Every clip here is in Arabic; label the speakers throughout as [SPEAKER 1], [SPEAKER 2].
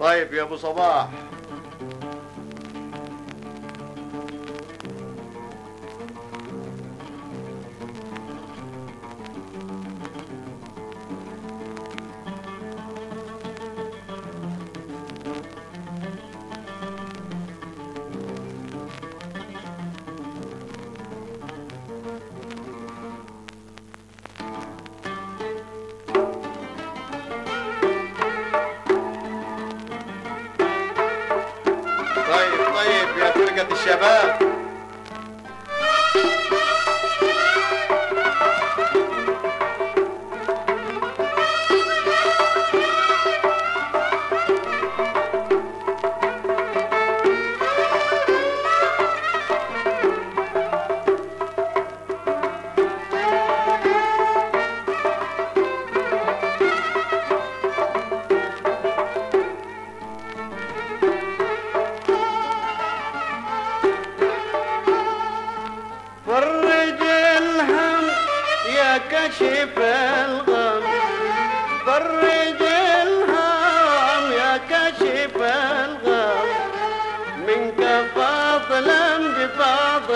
[SPEAKER 1] طيب يا ابو صباح طيب فرقة الشباب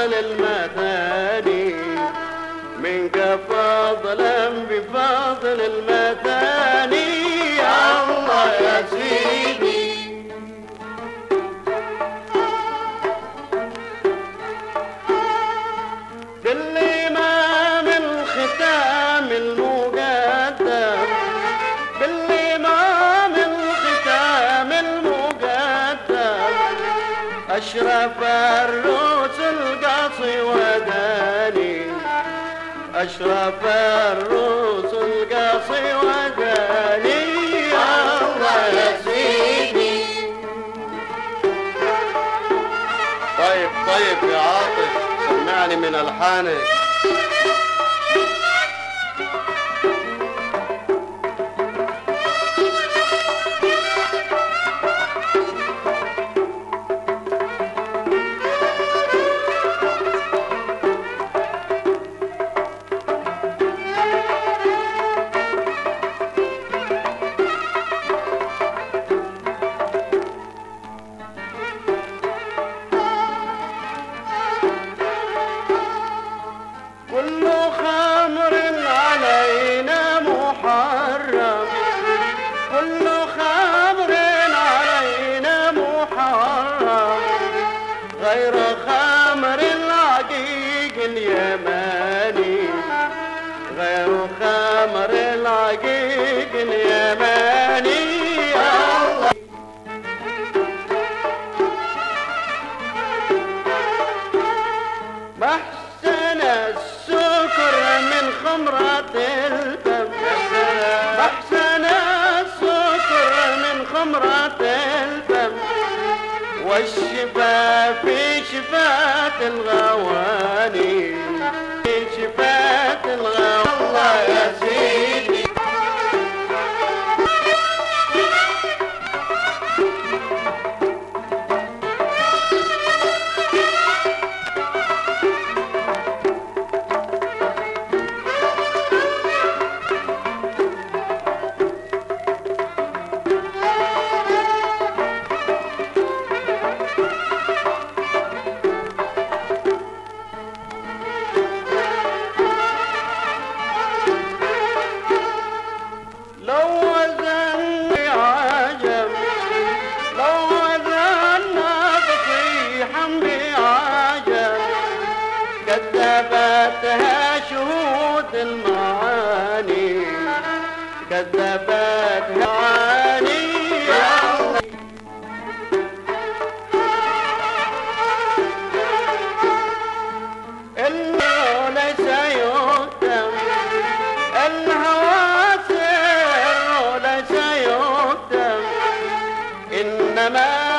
[SPEAKER 1] بفضل المثاني. منك فضلا بفضل المثاني. يا الله يا سيدي بالإمام الختام أشرف الروس أشرف الروس القصي وداني يا الله يا سيدي طيب طيب يا عاطف سمعني من الحانك كل خمر علينا محرم. كل خمر علينا محرم. غير خمر العقيق اليماني. غير خمر العقيق اليماني. محسن السكر من خمرة الفم. محسن السكر من خمرة الفم. والشفا في شفاة الغواني. في شفاة الغواني. كذبتها شهود المعاني. كذبتها ثبتها معاني إنه ليس ليس إنما